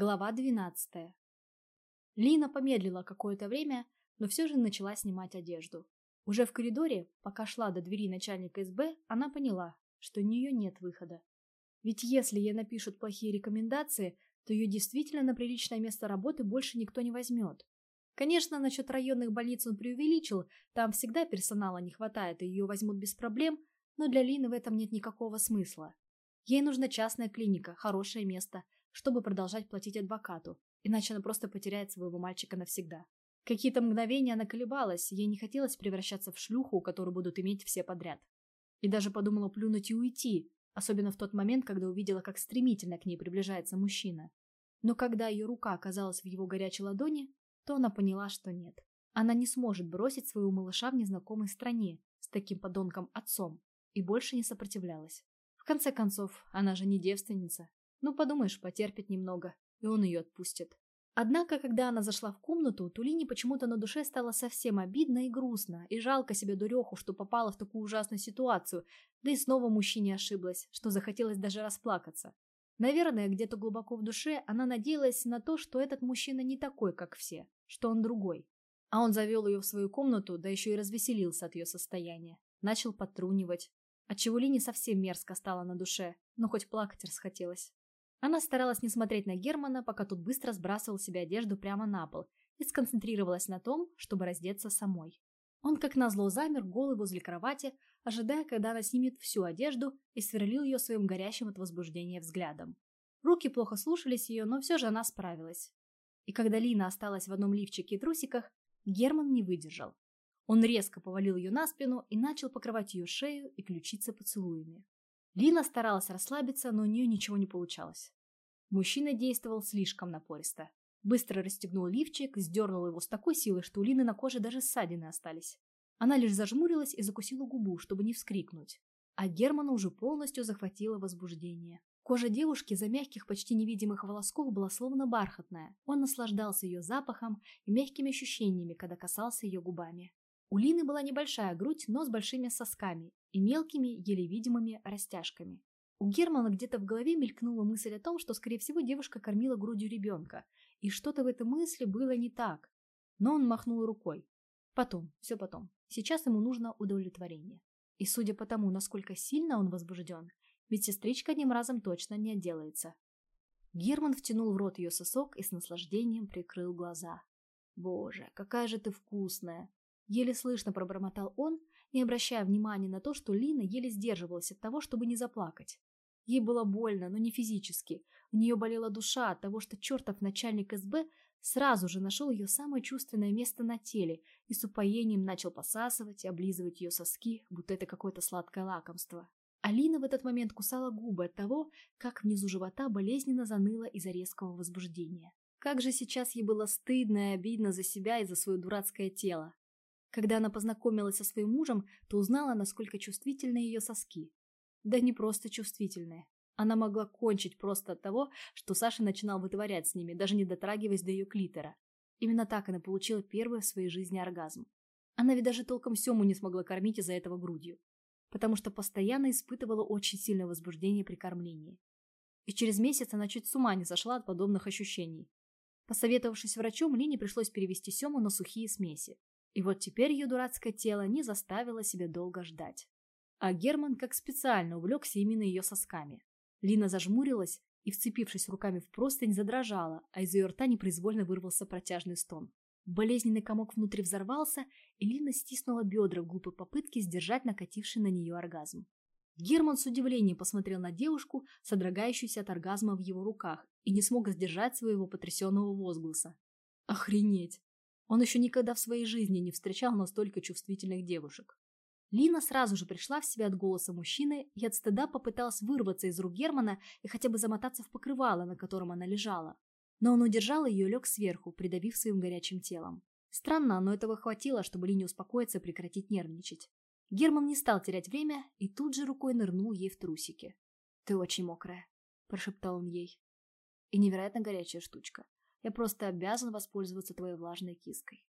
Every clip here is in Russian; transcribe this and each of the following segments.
Глава 12. Лина помедлила какое-то время, но все же начала снимать одежду. Уже в коридоре, пока шла до двери начальника СБ, она поняла, что у нее нет выхода. Ведь если ей напишут плохие рекомендации, то ее действительно на приличное место работы больше никто не возьмет. Конечно, насчет районных больниц он преувеличил, там всегда персонала не хватает, и ее возьмут без проблем, но для Лины в этом нет никакого смысла. Ей нужна частная клиника, хорошее место – чтобы продолжать платить адвокату, иначе она просто потеряет своего мальчика навсегда. Какие-то мгновения она колебалась, ей не хотелось превращаться в шлюху, которую будут иметь все подряд. И даже подумала плюнуть и уйти, особенно в тот момент, когда увидела, как стремительно к ней приближается мужчина. Но когда ее рука оказалась в его горячей ладони, то она поняла, что нет. Она не сможет бросить своего малыша в незнакомой стране с таким подонком отцом и больше не сопротивлялась. В конце концов, она же не девственница, ну, подумаешь, потерпит немного, и он ее отпустит. Однако, когда она зашла в комнату, Тулине почему-то на душе стало совсем обидно и грустно, и жалко себе дуреху, что попала в такую ужасную ситуацию, да и снова мужчине ошиблась, что захотелось даже расплакаться. Наверное, где-то глубоко в душе она надеялась на то, что этот мужчина не такой, как все, что он другой. А он завел ее в свою комнату, да еще и развеселился от ее состояния. Начал подтрунивать, отчего Лине совсем мерзко стало на душе, но хоть плакать расхотелось. Она старалась не смотреть на Германа, пока тот быстро сбрасывал себе одежду прямо на пол, и сконцентрировалась на том, чтобы раздеться самой. Он как назло замер голый возле кровати, ожидая, когда она снимет всю одежду и сверлил ее своим горящим от возбуждения взглядом. Руки плохо слушались ее, но все же она справилась. И когда Лина осталась в одном лифчике и трусиках, Герман не выдержал. Он резко повалил ее на спину и начал покрывать ее шею и ключицы поцелуями. Лина старалась расслабиться, но у нее ничего не получалось. Мужчина действовал слишком напористо. Быстро расстегнул лифчик, сдернул его с такой силой, что у Лины на коже даже ссадины остались. Она лишь зажмурилась и закусила губу, чтобы не вскрикнуть. А Германа уже полностью захватило возбуждение. Кожа девушки за мягких, почти невидимых волосков была словно бархатная. Он наслаждался ее запахом и мягкими ощущениями, когда касался ее губами. У Лины была небольшая грудь, но с большими сосками и мелкими, еле видимыми растяжками. У Германа где-то в голове мелькнула мысль о том, что, скорее всего, девушка кормила грудью ребенка, и что-то в этой мысли было не так. Но он махнул рукой. Потом, все потом. Сейчас ему нужно удовлетворение. И судя по тому, насколько сильно он возбужден, ведь сестричка одним разом точно не отделается. Герман втянул в рот ее сосок и с наслаждением прикрыл глаза. «Боже, какая же ты вкусная!» Еле слышно пробормотал он, не обращая внимания на то, что Лина еле сдерживалась от того, чтобы не заплакать. Ей было больно, но не физически. У нее болела душа от того, что чертов начальник СБ сразу же нашел ее самое чувственное место на теле и с упоением начал посасывать и облизывать ее соски, будто это какое-то сладкое лакомство. Алина в этот момент кусала губы от того, как внизу живота болезненно заныло из-за резкого возбуждения. Как же сейчас ей было стыдно и обидно за себя и за свое дурацкое тело. Когда она познакомилась со своим мужем, то узнала, насколько чувствительны ее соски. Да не просто чувствительные. Она могла кончить просто от того, что Саша начинал вытворять с ними, даже не дотрагиваясь до ее клитора. Именно так она получила первый в своей жизни оргазм. Она ведь даже толком Сему не смогла кормить из-за этого грудью, потому что постоянно испытывала очень сильное возбуждение при кормлении. И через месяц она чуть с ума не сошла от подобных ощущений. Посоветовавшись врачом, Лине пришлось перевести Сему на сухие смеси. И вот теперь ее дурацкое тело не заставило себя долго ждать. А Герман как специально увлекся именно ее сосками. Лина зажмурилась и, вцепившись руками в простынь, задрожала, а из ее рта непроизвольно вырвался протяжный стон. Болезненный комок внутри взорвался, и Лина стиснула бедра в глупой попытке сдержать накативший на нее оргазм. Герман с удивлением посмотрел на девушку, содрогающуюся от оргазма в его руках, и не смог сдержать своего потрясенного возгласа. «Охренеть! Он еще никогда в своей жизни не встречал настолько чувствительных девушек. Лина сразу же пришла в себя от голоса мужчины и от стыда попыталась вырваться из рук Германа и хотя бы замотаться в покрывало, на котором она лежала. Но он удержал ее и лег сверху, придавив своим горячим телом. Странно, но этого хватило, чтобы Лине успокоиться и прекратить нервничать. Герман не стал терять время и тут же рукой нырнул ей в трусики. «Ты очень мокрая», – прошептал он ей. «И невероятно горячая штучка. Я просто обязан воспользоваться твоей влажной киской.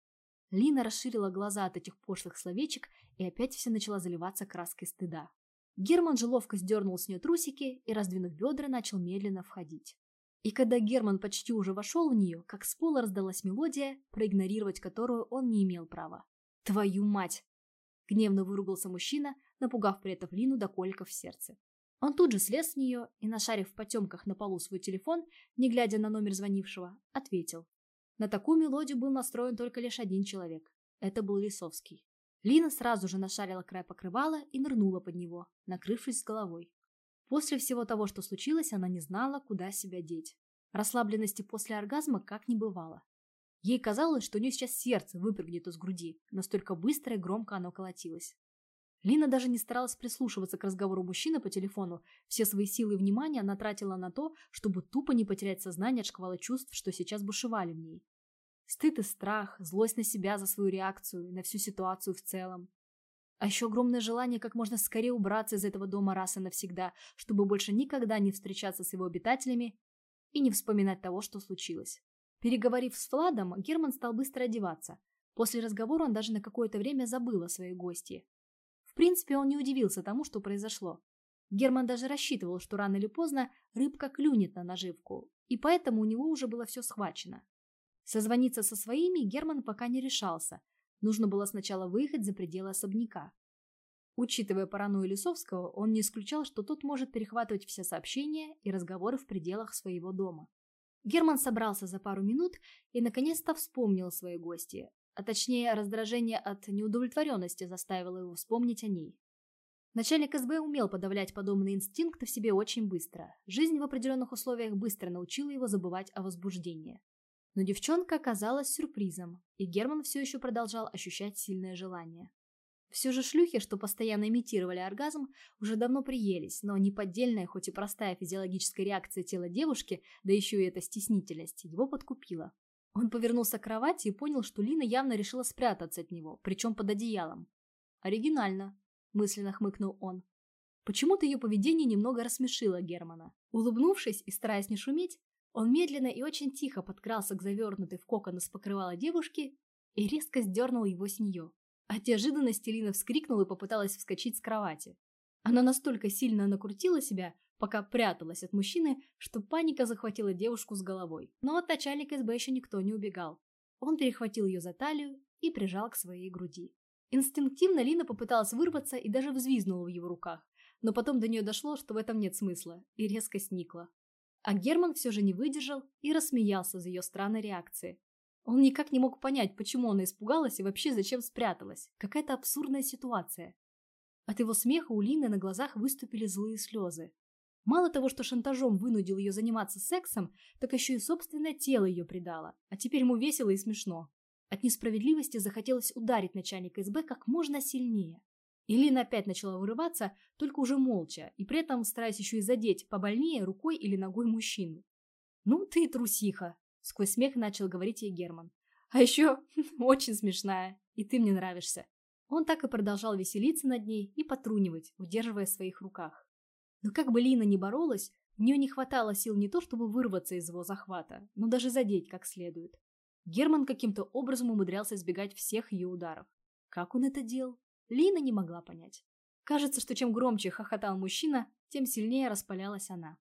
Лина расширила глаза от этих пошлых словечек и опять все начала заливаться краской стыда. Герман же ловко сдернул с нее трусики и, раздвинув бедра, начал медленно входить. И когда Герман почти уже вошел в нее, как с пола раздалась мелодия, проигнорировать которую он не имел права. «Твою мать!» Гневно выругался мужчина, напугав при этом Лину до коликов в сердце. Он тут же слез с нее и, нашарив в потемках на полу свой телефон, не глядя на номер звонившего, ответил. На такую мелодию был настроен только лишь один человек. Это был Лисовский. Лина сразу же нашарила край покрывала и нырнула под него, накрывшись с головой. После всего того, что случилось, она не знала, куда себя деть. Расслабленности после оргазма как не бывало. Ей казалось, что у нее сейчас сердце выпрыгнет из груди, настолько быстро и громко оно колотилось. Лина даже не старалась прислушиваться к разговору мужчины по телефону, все свои силы и внимание она тратила на то, чтобы тупо не потерять сознание от шквала чувств, что сейчас бушевали в ней. Стыд и страх, злость на себя за свою реакцию и на всю ситуацию в целом. А еще огромное желание как можно скорее убраться из этого дома раз и навсегда, чтобы больше никогда не встречаться с его обитателями и не вспоминать того, что случилось. Переговорив с Владом, Герман стал быстро одеваться. После разговора он даже на какое-то время забыл о своей гости. Принципе, он не удивился тому, что произошло. Герман даже рассчитывал, что рано или поздно рыбка клюнет на наживку, и поэтому у него уже было все схвачено. Созвониться со своими Герман пока не решался, Нужно было сначала выехать за пределы особняка. Учитывая паранойю Лисовского, он не исключал, что тот может перехватывать все сообщения и разговоры в пределах своего дома. Герман собрался за пару минут и наконец-то вспомнил свои гости, а точнее раздражение от неудовлетворенности заставило его вспомнить о ней. Начальник СБ умел подавлять подобные инстинкты в себе очень быстро. Жизнь в определенных условиях быстро научила его забывать о возбуждении. Но девчонка оказалась сюрпризом, и Герман все еще продолжал ощущать сильное желание. Все же шлюхи, что постоянно имитировали оргазм, уже давно приелись, но неподдельная, хоть и простая физиологическая реакция тела девушки, да еще и эта стеснительность, его подкупила. Он повернулся к кровати и понял, что Лина явно решила спрятаться от него, причем под одеялом. «Оригинально», – мысленно хмыкнул он. Почему-то ее поведение немного рассмешило Германа. Улыбнувшись и стараясь не шуметь, он медленно и очень тихо подкрался к завернутой в кокон из покрывала девушки и резко сдернул его с нее. От неожиданности Лина вскрикнула и попыталась вскочить с кровати. Она настолько сильно накрутила себя, пока пряталась от мужчины, что паника захватила девушку с головой. Но от начальника СБ еще никто не убегал. Он перехватил ее за талию и прижал к своей груди. Инстинктивно Лина попыталась вырваться и даже взвизнула в его руках, но потом до нее дошло, что в этом нет смысла, и резко сникла. А Герман все же не выдержал и рассмеялся за ее странной реакцией. Он никак не мог понять, почему она испугалась и вообще зачем спряталась. Какая-то абсурдная ситуация. От его смеха у Лины на глазах выступили злые слезы. Мало того, что шантажом вынудил ее заниматься сексом, так еще и собственное тело ее предало. А теперь ему весело и смешно. От несправедливости захотелось ударить начальника СБ как можно сильнее. Илина опять начала вырываться, только уже молча, и при этом стараясь еще и задеть побольнее рукой или ногой мужчину. «Ну ты трусиха!» — сквозь смех начал говорить ей Герман. «А еще очень смешная, и ты мне нравишься». Он так и продолжал веселиться над ней и потрунивать, удерживая в своих руках. Но как бы Лина ни боролась, у нее не хватало сил не то, чтобы вырваться из его захвата, но даже задеть как следует. Герман каким-то образом умудрялся избегать всех ее ударов. Как он это делал? Лина не могла понять. Кажется, что чем громче хохотал мужчина, тем сильнее распалялась она.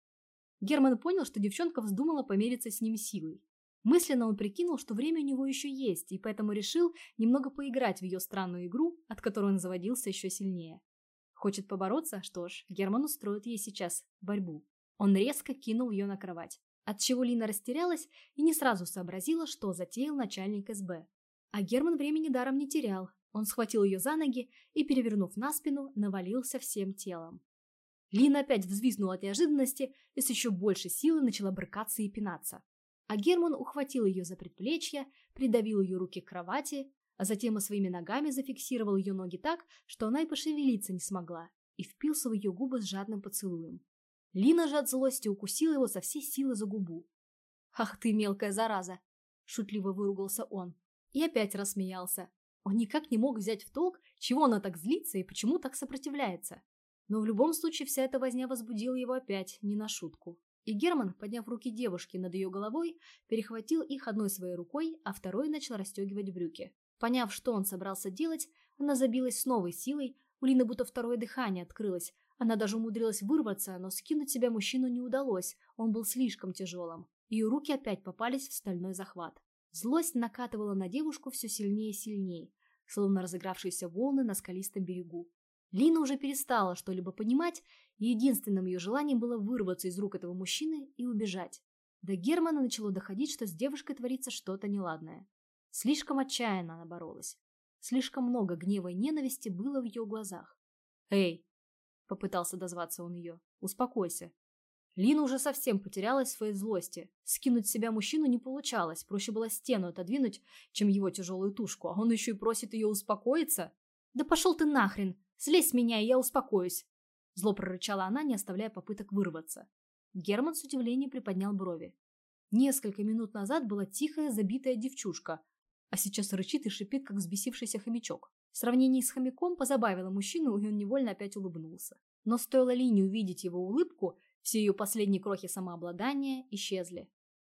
Герман понял, что девчонка вздумала помериться с ним силой. Мысленно он прикинул, что время у него еще есть, и поэтому решил немного поиграть в ее странную игру, от которой он заводился еще сильнее. Хочет побороться? Что ж, Герман устроит ей сейчас борьбу. Он резко кинул ее на кровать, отчего Лина растерялась и не сразу сообразила, что затеял начальник СБ. А Герман времени даром не терял, он схватил ее за ноги и, перевернув на спину, навалился всем телом. Лина опять взвизгнула от неожиданности и с еще большей силой начала брыкаться и пинаться. А Герман ухватил ее за предплечье, придавил ее руки к кровати, а затем и своими ногами зафиксировал ее ноги так, что она и пошевелиться не смогла, и впился в ее губы с жадным поцелуем. Лина же от злости укусила его со всей силы за губу. «Ах ты, мелкая зараза!» – шутливо выругался он. И опять рассмеялся, он никак не мог взять в толк, чего она так злится и почему так сопротивляется. Но в любом случае вся эта возня возбудила его опять, не на шутку. И Герман, подняв руки девушки над ее головой, перехватил их одной своей рукой, а второй начал расстегивать брюки. Поняв, что он собрался делать, она забилась с новой силой, у Лины будто второе дыхание открылось, Она даже умудрилась вырваться, но скинуть себя мужчину не удалось, он был слишком тяжелым. Ее руки опять попались в стальной захват. Злость накатывала на девушку все сильнее и сильнее, словно разыгравшиеся волны на скалистом берегу. Лина уже перестала что-либо понимать, и единственным ее желанием было вырваться из рук этого мужчины и убежать. До Германа начало доходить, что с девушкой творится что-то неладное. Слишком отчаянно она боролась. Слишком много гнева и ненависти было в ее глазах. «Эй!» — попытался дозваться он ее. «Успокойся». Лина уже совсем потерялась в своей злости. Скинуть с себя мужчину не получалось, проще было стену отодвинуть, чем его тяжелую тушку, а он еще и просит ее успокоиться. «Да пошел ты нахрен! Слезь с меня, и я успокоюсь!» Зло прорычала она, не оставляя попыток вырваться. Герман с удивлением приподнял брови. Несколько минут назад была тихая, забитая девчушка, а сейчас рычит и шипит, как взбесившийся хомячок. В сравнении с хомяком позабавило мужчину, и он невольно опять улыбнулся. Но стоило Лине увидеть его улыбку, все ее последние крохи самообладания исчезли.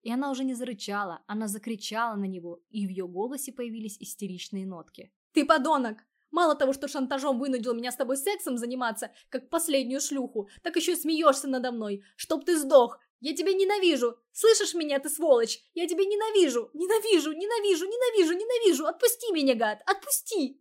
И она уже не зарычала, она закричала на него, и в ее голосе появились истеричные нотки. «Ты подонок! Мало того, что шантажом вынудил меня с тобой сексом заниматься, как последнюю шлюху, так еще смеешься надо мной, чтоб ты сдох, я тебя ненавижу! Слышишь меня, ты сволочь? Я тебя ненавижу! Ненавижу, ненавижу, ненавижу, ненавижу! Отпусти меня, гад! Отпусти!»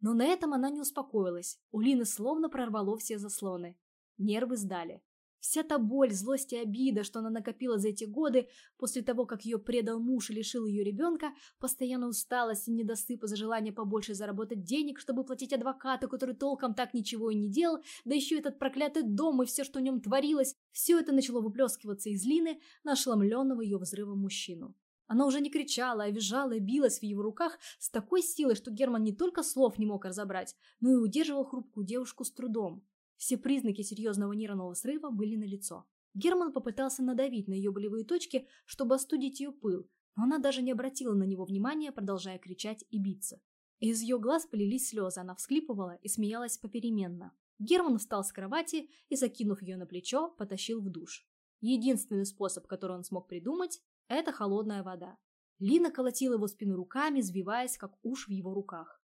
Но на этом она не успокоилась. У Лины словно прорвало все заслоны. Нервы сдали. Вся та боль, злость и обида, что она накопила за эти годы, после того, как ее предал муж и лишил ее ребенка, постоянно усталость и недосып из-за желания побольше заработать денег, чтобы платить адвокату, который толком так ничего и не делал, да еще этот проклятый дом и все, что в нем творилось, все это начало выплескиваться из Лины на ошеломленного ее взрывом мужчину. Она уже не кричала, а визжала и билась в его руках с такой силой, что Герман не только слов не мог разобрать, но и удерживал хрупкую девушку с трудом. Все признаки серьезного нервного срыва были налицо. Герман попытался надавить на ее болевые точки, чтобы остудить ее пыл, но она даже не обратила на него внимания, продолжая кричать и биться. Из ее глаз полились слезы, она всклипывала и смеялась попеременно. Герман встал с кровати и, закинув ее на плечо, потащил в душ. Единственный способ, который он смог придумать, это холодная вода. Лина колотила его спину руками, извиваясь, как уж в его руках.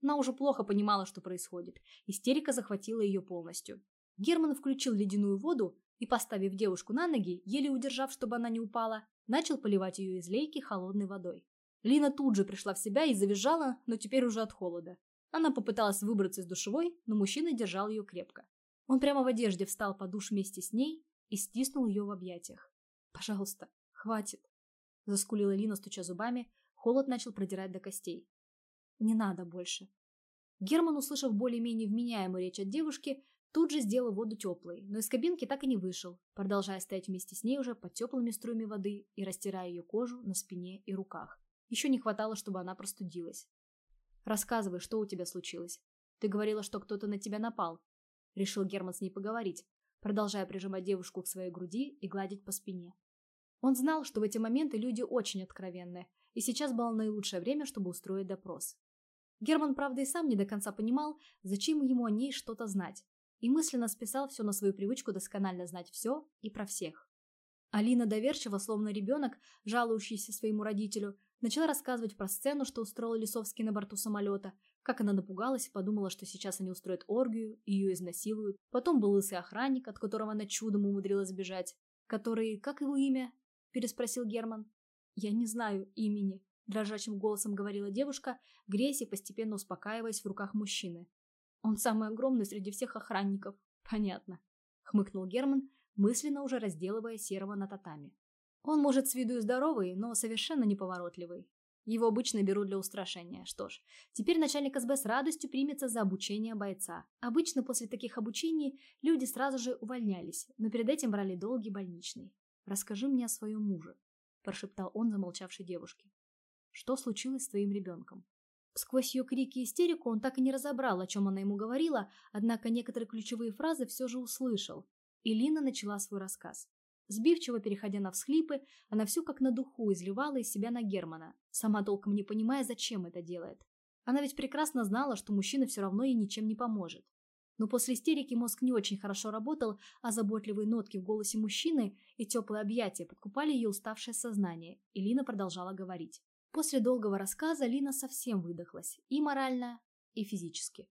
Она уже плохо понимала, что происходит. Истерика захватила ее полностью. Герман включил ледяную воду и, поставив девушку на ноги, еле удержав, чтобы она не упала, начал поливать ее из лейки холодной водой. Лина тут же пришла в себя и завизжала, но теперь уже от холода. Она попыталась выбраться из душевой, но мужчина держал ее крепко. Он прямо в одежде встал под душ вместе с ней и стиснул ее в объятиях. «Пожалуйста, хватит!» Заскулила Лина, стуча зубами, холод начал продирать до костей. Не надо больше. Герман, услышав более-менее вменяемую речь от девушки, тут же сделал воду теплой, но из кабинки так и не вышел, продолжая стоять вместе с ней уже под теплыми струями воды и растирая ее кожу на спине и руках. Еще не хватало, чтобы она простудилась. «Рассказывай, что у тебя случилось. Ты говорила, что кто-то на тебя напал». Решил Герман с ней поговорить, продолжая прижимать девушку к своей груди и гладить по спине. Он знал, что в эти моменты люди очень откровенны, и сейчас было наилучшее время, чтобы устроить допрос. Герман, правда, и сам не до конца понимал, зачем ему о ней что-то знать, и мысленно списал все на свою привычку досконально знать все и про всех. Алина доверчиво, словно ребенок, жалующийся своему родителю, начала рассказывать про сцену, что устроил Лисовский на борту самолета, как она напугалась и подумала, что сейчас они устроят оргию ее изнасилуют. Потом был лысый охранник, от которого она чудом умудрилась сбежать, который, как его имя? переспросил Герман. Я не знаю имени, дрожащим голосом говорила девушка, греясь и постепенно успокаиваясь в руках мужчины. Он самый огромный среди всех охранников. Понятно, хмыкнул Герман, мысленно уже разделывая серого на татами. Он может с виду и здоровый, но совершенно неповоротливый. Его обычно берут для устрашения. Что ж, теперь начальник СБ с радостью примется за обучение бойца. Обычно после таких обучений люди сразу же увольнялись, но перед этим брали долгий больничный. «Расскажи мне о своем муже», – прошептал он замолчавшей девушке. Что случилось с твоим ребенком? Сквозь ее крики и истерику он так и не разобрал, о чем она ему говорила, однако некоторые ключевые фразы все же услышал. И Лина начала свой рассказ. Сбивчиво переходя на всхлипы, она все как на духу изливала из себя на Германа, сама толком не понимая, зачем это делает. Она ведь прекрасно знала, что мужчина все равно ей ничем не поможет. Но после истерики мозг не очень хорошо работал, а заботливые нотки в голосе мужчины и теплые объятия подкупали ее уставшее сознание, и Лина продолжала говорить. После долгого рассказа Лина совсем выдохлась, и морально, и физически.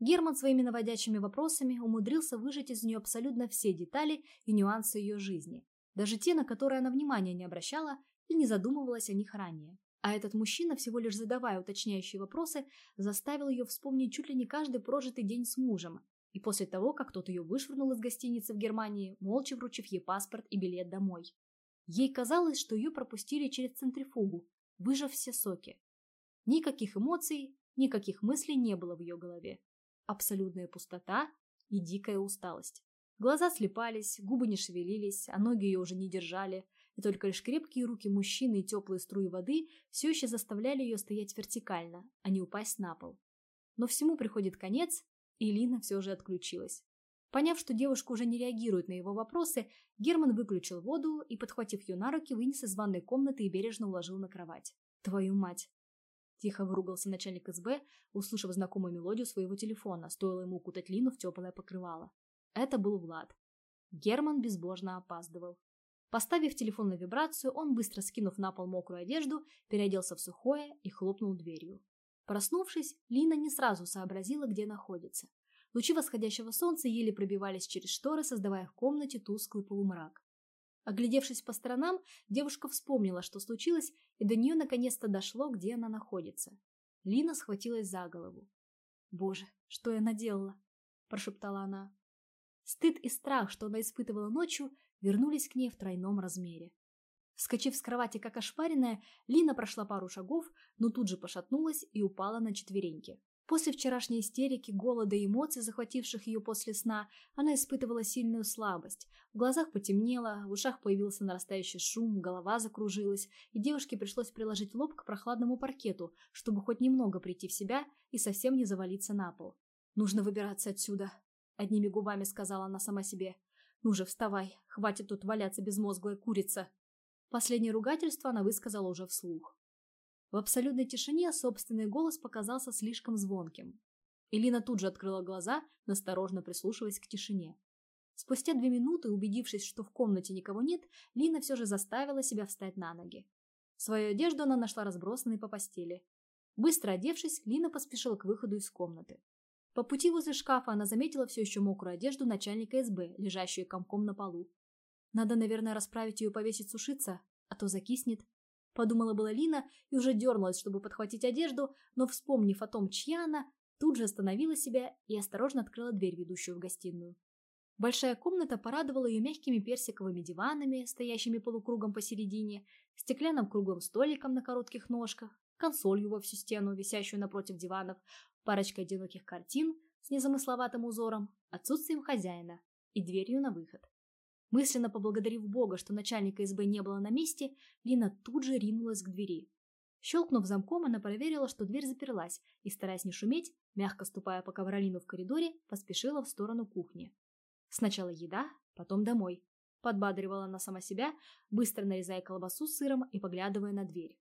Герман своими наводящими вопросами умудрился выжать из нее абсолютно все детали и нюансы ее жизни, даже те, на которые она внимания не обращала и не задумывалась о них ранее. А этот мужчина, всего лишь задавая уточняющие вопросы, заставил ее вспомнить чуть ли не каждый прожитый день с мужем. И после того, как тот ее вышвырнул из гостиницы в Германии, молча вручив ей паспорт и билет домой. Ей казалось, что ее пропустили через центрифугу, выжав все соки. Никаких эмоций, никаких мыслей не было в ее голове. Абсолютная пустота и дикая усталость. Глаза слепались, губы не шевелились, а ноги ее уже не держали, и только лишь крепкие руки мужчины и теплые струи воды все еще заставляли ее стоять вертикально, а не упасть на пол. Но всему приходит конец, и Лина все же отключилась. Поняв, что девушка уже не реагирует на его вопросы, Герман выключил воду и, подхватив ее на руки, вынес из ванной комнаты и бережно уложил на кровать. «Твою мать!» Тихо выругался начальник СБ, услышав знакомую мелодию своего телефона, стоило ему укутать Лину в теплое покрывало. Это был Влад. Герман безбожно опаздывал. Поставив телефон на вибрацию, он, быстро скинув на пол мокрую одежду, переоделся в сухое и хлопнул дверью. Проснувшись, Лина не сразу сообразила, где находится. Лучи восходящего солнца еле пробивались через шторы, создавая в комнате тусклый полумрак. Оглядевшись по сторонам, девушка вспомнила, что случилось, и до нее наконец-то дошло, где она находится. Лина схватилась за голову. «Боже, что я наделала?» – прошептала она. Стыд и страх, что она испытывала ночью, вернулись к ней в тройном размере. Вскочив с кровати как ошпаренная, Лина прошла пару шагов, но тут же пошатнулась и упала на четвереньки. После вчерашней истерики, голода и эмоций, захвативших ее после сна, она испытывала сильную слабость. В глазах потемнело, в ушах появился нарастающий шум, голова закружилась, и девушке пришлось приложить лоб к прохладному паркету, чтобы хоть немного прийти в себя и совсем не завалиться на пол. «Нужно выбираться отсюда», — одними губами сказала она сама себе. «Ну же, вставай, хватит тут валяться безмозглая курица». Последнее ругательство она высказала уже вслух. В абсолютной тишине собственный голос показался слишком звонким. Элина тут же открыла глаза, насторожно прислушиваясь к тишине. Спустя две минуты, убедившись, что в комнате никого нет, Лина все же заставила себя встать на ноги. Свою одежду она нашла разбросанной по постели. Быстро одевшись, Лина поспешила к выходу из комнаты. По пути возле шкафа она заметила все еще мокрую одежду начальника СБ, лежащую комком на полу. Надо, наверное, расправить ее и повесить сушиться, а то закиснет. Подумала была Лина и уже дернулась, чтобы подхватить одежду, но, вспомнив о том, чья она, тут же остановила себя и осторожно открыла дверь, ведущую в гостиную. Большая комната порадовала ее мягкими персиковыми диванами, стоящими полукругом посередине, стеклянным круглым столиком на коротких ножках, консолью во всю стену, висящую напротив диванов, парочкой одиноких картин с незамысловатым узором, отсутствием хозяина и дверью на выход. Мысленно поблагодарив Бога, что начальника СБ не было на месте, Лина тут же ринулась к двери. Щелкнув замком, она проверила, что дверь заперлась, и, стараясь не шуметь, мягко ступая по ковролину в коридоре, поспешила в сторону кухни. Сначала еда, потом домой. Подбадривала она сама себя, быстро нарезая колбасу с сыром и поглядывая на дверь.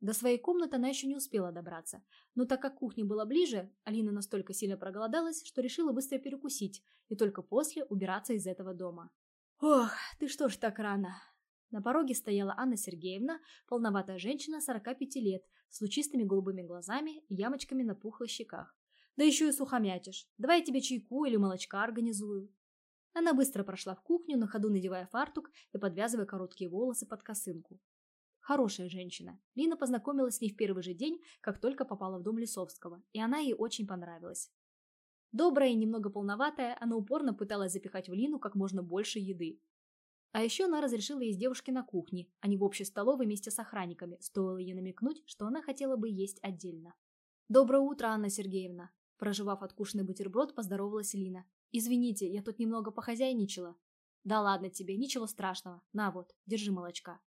До своей комнаты она еще не успела добраться, но так как кухня была ближе, Алина настолько сильно проголодалась, что решила быстро перекусить и только после убираться из этого дома. «Ох, ты что ж так рано?» На пороге стояла Анна Сергеевна, полноватая женщина 45 лет, с лучистыми голубыми глазами и ямочками на пухлых щеках. «Да еще и сухомятишь. Давай я тебе чайку или молочка организую». Она быстро прошла в кухню, на ходу надевая фартук и подвязывая короткие волосы под косынку. Хорошая женщина. Лина познакомилась с ней в первый же день, как только попала в дом Лисовского, и она ей очень понравилась. Добрая и немного полноватая, она упорно пыталась запихать в Лину как можно больше еды. А еще она разрешила есть девушке на кухне, а не в общей столовой вместе с охранниками, стоило ей намекнуть, что она хотела бы есть отдельно. «Доброе утро, Анна Сергеевна!» Проживав откушенный бутерброд, поздоровалась Лина. «Извините, я тут немного похозяйничала». «Да ладно тебе, ничего страшного. На вот, держи молочка».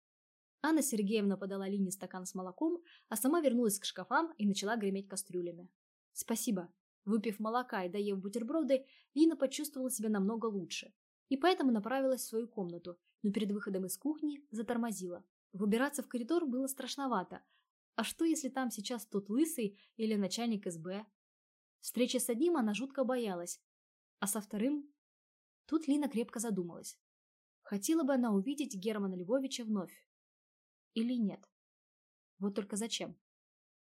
Анна Сергеевна подала Лине стакан с молоком, а сама вернулась к шкафам и начала греметь кастрюлями. «Спасибо», Выпив молока и доев бутерброды, Лина почувствовала себя намного лучше. И поэтому направилась в свою комнату, но перед выходом из кухни затормозила. Выбираться в коридор было страшновато. А что, если там сейчас тот лысый или начальник СБ? Встречи с одним она жутко боялась. А со вторым... Тут Лина крепко задумалась. Хотела бы она увидеть Германа Львовича вновь. Или нет? Вот только зачем?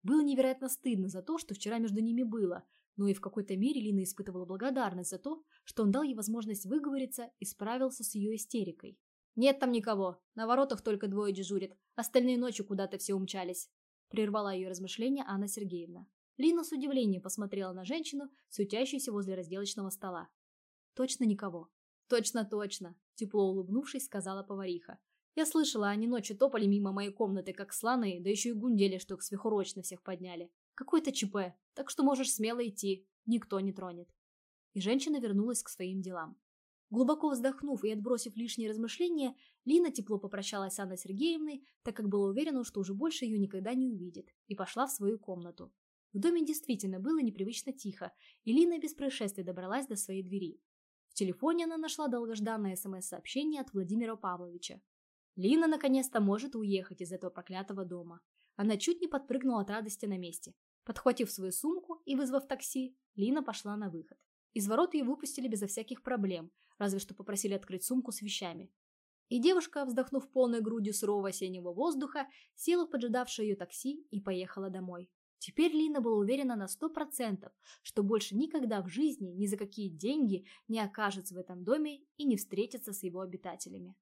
Было невероятно стыдно за то, что вчера между ними было – но и в какой-то мере Лина испытывала благодарность за то, что он дал ей возможность выговориться и справился с ее истерикой. «Нет там никого. На воротах только двое дежурят. Остальные ночью куда-то все умчались», – прервала ее размышления Анна Сергеевна. Лина с удивлением посмотрела на женщину, сутящуюся возле разделочного стола. «Точно никого?» «Точно, точно», – тепло улыбнувшись, сказала повариха. «Я слышала, они ночью топали мимо моей комнаты, как слоны, да еще и гундели, что их свихурочно всех подняли. Какой-то ЧП, так что можешь смело идти, никто не тронет». И женщина вернулась к своим делам. Глубоко вздохнув и отбросив лишние размышления, Лина тепло попрощалась с Анной Сергеевной, так как была уверена, что уже больше ее никогда не увидит, и пошла в свою комнату. В доме действительно было непривычно тихо, и Лина без происшествий добралась до своей двери. В телефоне она нашла долгожданное СМС-сообщение от Владимира Павловича. Лина наконец-то может уехать из этого проклятого дома. Она чуть не подпрыгнула от радости на месте. Подхватив свою сумку и вызвав такси, Лина пошла на выход. Из ворот ее выпустили безо всяких проблем, разве что попросили открыть сумку с вещами. И девушка, вздохнув полной грудью сырого осеннего воздуха, села в поджидавшее ее такси и поехала домой. Теперь Лина была уверена на сто процентов, что больше никогда в жизни ни за какие деньги не окажется в этом доме и не встретится с его обитателями.